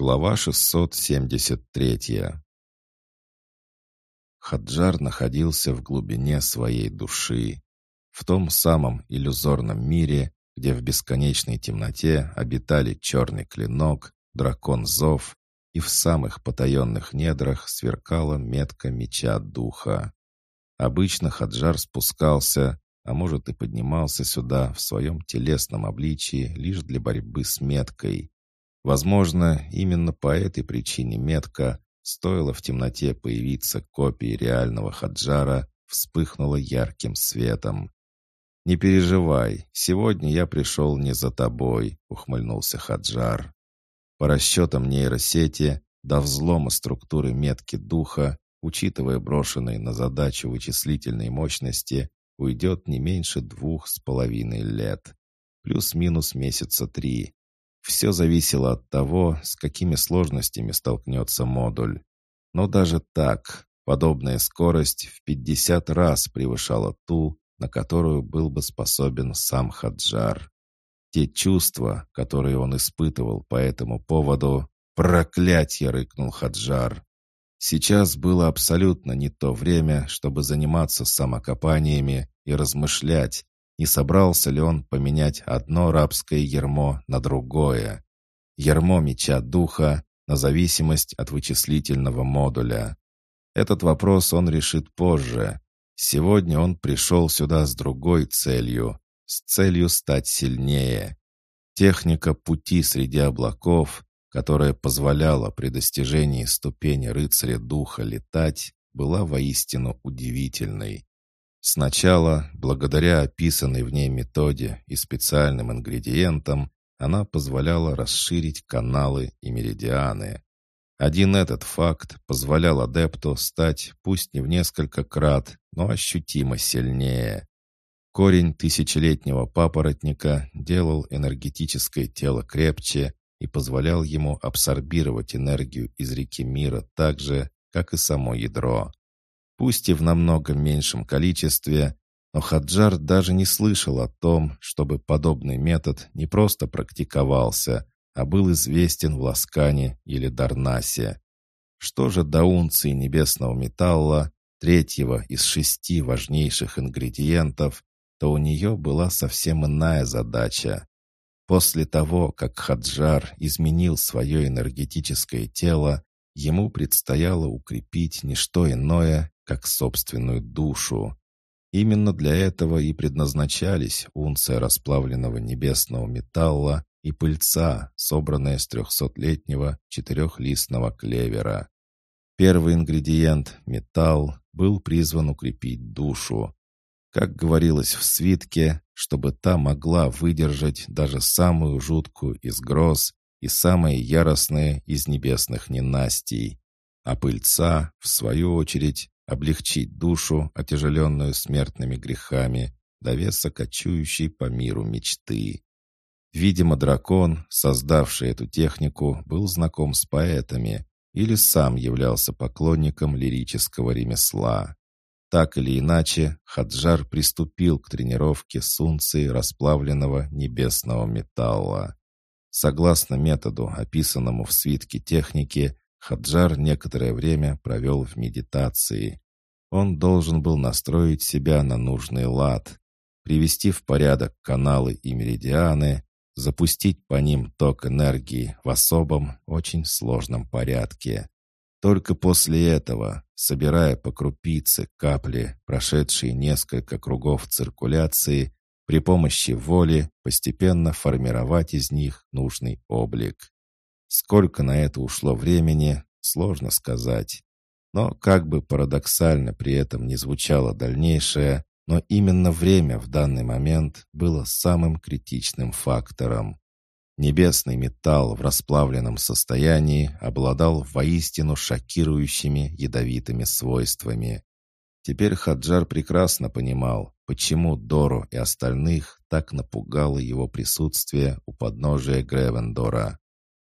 Глава 673 Хаджар находился в глубине своей души, в том самом иллюзорном мире, где в бесконечной темноте обитали черный клинок, дракон Зов, и в самых потаенных недрах сверкала метка меча духа. Обычно Хаджар спускался, а может и поднимался сюда в своем телесном обличии лишь для борьбы с меткой. Возможно, именно по этой причине метка, стоило в темноте появиться копии реального Хаджара, вспыхнула ярким светом. «Не переживай, сегодня я пришел не за тобой», — ухмыльнулся Хаджар. По расчетам нейросети, до взлома структуры метки духа, учитывая брошенные на задачу вычислительной мощности, уйдет не меньше двух с половиной лет. Плюс-минус месяца три. Все зависело от того, с какими сложностями столкнется модуль. Но даже так, подобная скорость в 50 раз превышала ту, на которую был бы способен сам Хаджар. Те чувства, которые он испытывал по этому поводу, «Проклятье!» — рыкнул Хаджар. Сейчас было абсолютно не то время, чтобы заниматься самокопаниями и размышлять, не собрался ли он поменять одно рабское ермо на другое. Ермо меча духа на зависимость от вычислительного модуля. Этот вопрос он решит позже. Сегодня он пришел сюда с другой целью, с целью стать сильнее. Техника пути среди облаков, которая позволяла при достижении ступени рыцаря духа летать, была воистину удивительной. Сначала, благодаря описанной в ней методе и специальным ингредиентам, она позволяла расширить каналы и меридианы. Один этот факт позволял адепту стать пусть не в несколько крат, но ощутимо сильнее. Корень тысячелетнего папоротника делал энергетическое тело крепче, и позволял ему абсорбировать энергию из реки мира так же, как и само ядро. Пусть и в намного меньшем количестве, но Хаджар даже не слышал о том, чтобы подобный метод не просто практиковался, а был известен в Ласкане или Дарнасе. Что же до унции небесного металла, третьего из шести важнейших ингредиентов, то у нее была совсем иная задача После того, как Хаджар изменил свое энергетическое тело, ему предстояло укрепить не что иное, как собственную душу. Именно для этого и предназначались унция расплавленного небесного металла и пыльца, собранная с трехсотлетнего четырехлистного клевера. Первый ингредиент, металл, был призван укрепить душу. Как говорилось в свитке, чтобы та могла выдержать даже самую жуткую из гроз и самые яростные из небесных ненастий, а пыльца, в свою очередь, облегчить душу, отяжеленную смертными грехами, до веса кочующей по миру мечты. Видимо, дракон, создавший эту технику, был знаком с поэтами или сам являлся поклонником лирического ремесла. Так или иначе, Хаджар приступил к тренировке с унцией расплавленного небесного металла. Согласно методу, описанному в свитке техники, Хаджар некоторое время провел в медитации. Он должен был настроить себя на нужный лад, привести в порядок каналы и меридианы, запустить по ним ток энергии в особом, очень сложном порядке. Только после этого, собирая по крупице капли, прошедшие несколько кругов циркуляции, при помощи воли постепенно формировать из них нужный облик. Сколько на это ушло времени, сложно сказать. Но как бы парадоксально при этом не звучало дальнейшее, но именно время в данный момент было самым критичным фактором. Небесный металл в расплавленном состоянии обладал воистину шокирующими ядовитыми свойствами. Теперь Хаджар прекрасно понимал, почему Дору и остальных так напугало его присутствие у подножия Гревендора.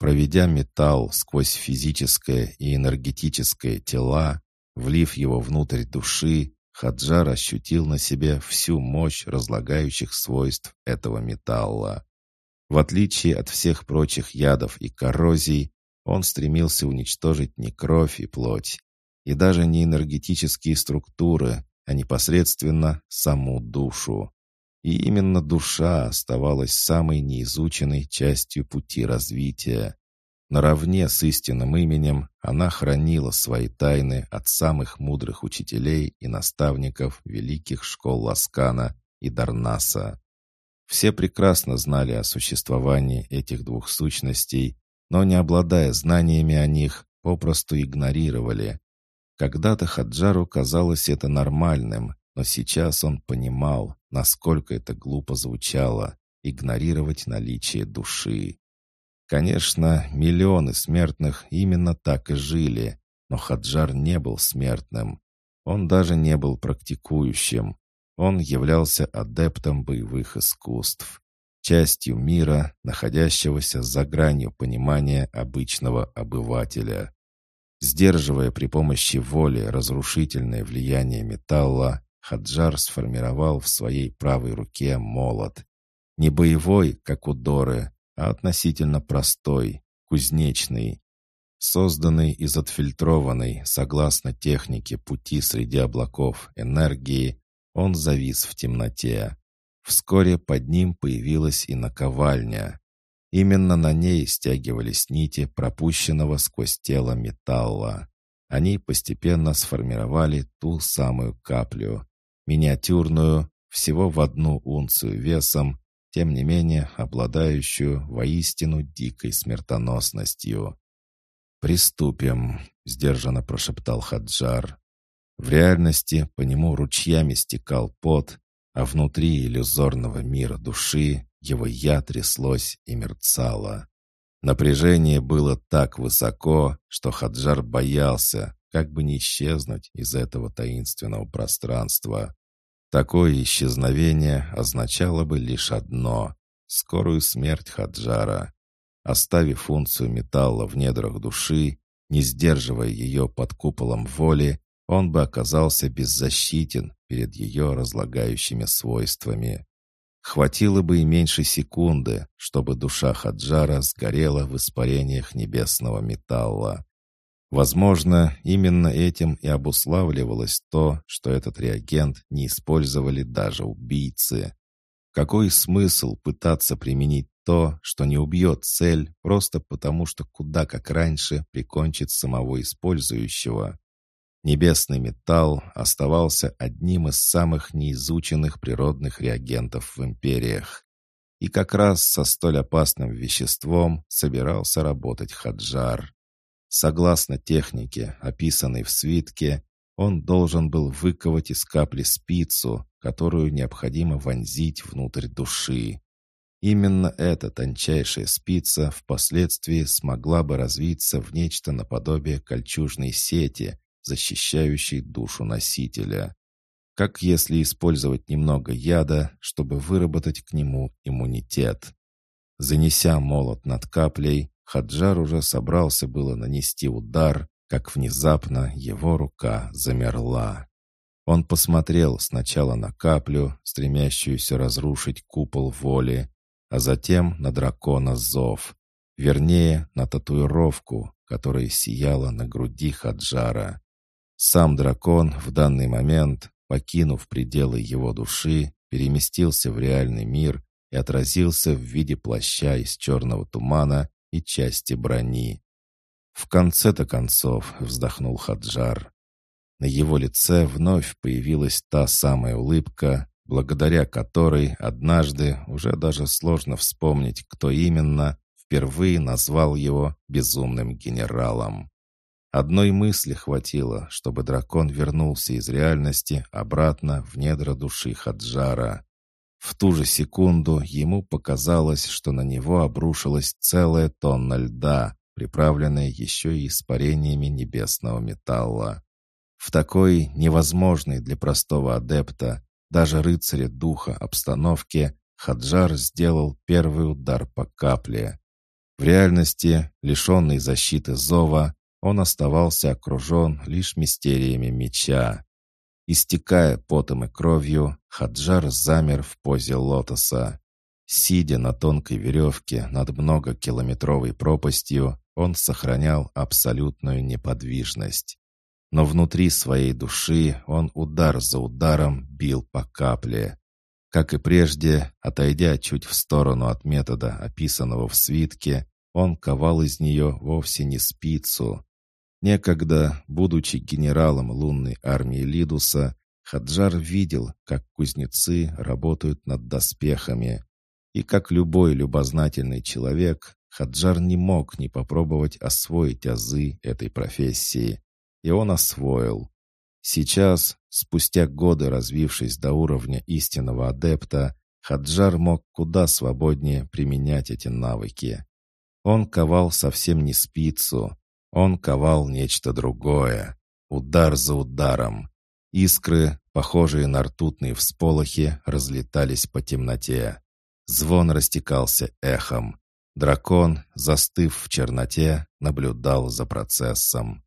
Проведя металл сквозь физическое и энергетическое тела, влив его внутрь души, Хаджар ощутил на себе всю мощь разлагающих свойств этого металла. В отличие от всех прочих ядов и коррозий, он стремился уничтожить не кровь и плоть, и даже не энергетические структуры, а непосредственно саму душу. И именно душа оставалась самой неизученной частью пути развития. Наравне с истинным именем она хранила свои тайны от самых мудрых учителей и наставников великих школ Ласкана и Дарнаса. Все прекрасно знали о существовании этих двух сущностей, но не обладая знаниями о них, попросту игнорировали. Когда-то Хаджару казалось это нормальным, но сейчас он понимал, насколько это глупо звучало — игнорировать наличие души. Конечно, миллионы смертных именно так и жили, но Хаджар не был смертным. Он даже не был практикующим. Он являлся адептом боевых искусств, частью мира, находящегося за гранью понимания обычного обывателя. Сдерживая при помощи воли разрушительное влияние металла, Хаджар сформировал в своей правой руке молот. Не боевой, как у Доры, а относительно простой, кузнечный. Созданный из отфильтрованной, согласно технике пути среди облаков, энергии, он завис в темноте. Вскоре под ним появилась и наковальня. Именно на ней стягивались нити пропущенного сквозь тело металла. Они постепенно сформировали ту самую каплю, миниатюрную, всего в одну унцию весом, тем не менее обладающую воистину дикой смертоносностью. «Приступим», — сдержанно прошептал Хаджар. В реальности по нему ручьями стекал пот, а внутри иллюзорного мира души его я тряслось и мерцало. Напряжение было так высоко, что Хаджар боялся, как бы не исчезнуть из этого таинственного пространства. Такое исчезновение означало бы лишь одно — скорую смерть Хаджара. Оставив функцию металла в недрах души, не сдерживая ее под куполом воли, он бы оказался беззащитен перед ее разлагающими свойствами. Хватило бы и меньше секунды, чтобы душа Хаджара сгорела в испарениях небесного металла. Возможно, именно этим и обуславливалось то, что этот реагент не использовали даже убийцы. Какой смысл пытаться применить то, что не убьет цель, просто потому что куда как раньше прикончит самого использующего? Небесный металл оставался одним из самых неизученных природных реагентов в империях. И как раз со столь опасным веществом собирался работать Хаджар. Согласно технике, описанной в свитке, он должен был выковать из капли спицу, которую необходимо вонзить внутрь души. Именно эта тончайшая спица впоследствии смогла бы развиться в нечто наподобие кольчужной сети, защищающей душу носителя. Как если использовать немного яда, чтобы выработать к нему иммунитет. Занеся молот над каплей, Хаджар уже собрался было нанести удар, как внезапно его рука замерла. Он посмотрел сначала на каплю, стремящуюся разрушить купол воли, а затем на дракона зов, вернее, на татуировку, которая сияла на груди Хаджара. Сам дракон в данный момент, покинув пределы его души, переместился в реальный мир и отразился в виде плаща из черного тумана и части брони. В конце-то концов вздохнул Хаджар. На его лице вновь появилась та самая улыбка, благодаря которой однажды, уже даже сложно вспомнить, кто именно, впервые назвал его безумным генералом. Одной мысли хватило, чтобы дракон вернулся из реальности обратно в недра души Хаджара. В ту же секунду ему показалось, что на него обрушилась целая тонна льда, приправленная еще и испарениями небесного металла. В такой невозможной для простого адепта, даже рыцаря духа обстановке, Хаджар сделал первый удар по капле. В реальности, лишенный защиты зова, он оставался окружен лишь мистериями меча. Истекая потом и кровью, Хаджар замер в позе лотоса. Сидя на тонкой веревке над многокилометровой пропастью, он сохранял абсолютную неподвижность. Но внутри своей души он удар за ударом бил по капле. Как и прежде, отойдя чуть в сторону от метода, описанного в свитке, он ковал из нее вовсе не спицу. Некогда, будучи генералом лунной армии Лидуса, Хаджар видел, как кузнецы работают над доспехами. И как любой любознательный человек, Хаджар не мог не попробовать освоить азы этой профессии. И он освоил. Сейчас, спустя годы развившись до уровня истинного адепта, Хаджар мог куда свободнее применять эти навыки. Он ковал совсем не спицу, он ковал нечто другое, удар за ударом. Искры, похожие на ртутные всполохи, разлетались по темноте. Звон растекался эхом. Дракон, застыв в черноте, наблюдал за процессом.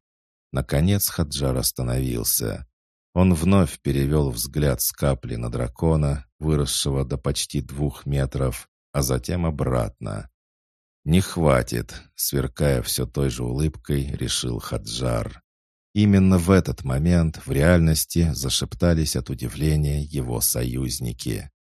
Наконец Хаджар остановился. Он вновь перевел взгляд с капли на дракона, выросшего до почти двух метров, а затем обратно. «Не хватит», — сверкая все той же улыбкой, решил Хаджар. Именно в этот момент в реальности зашептались от удивления его союзники.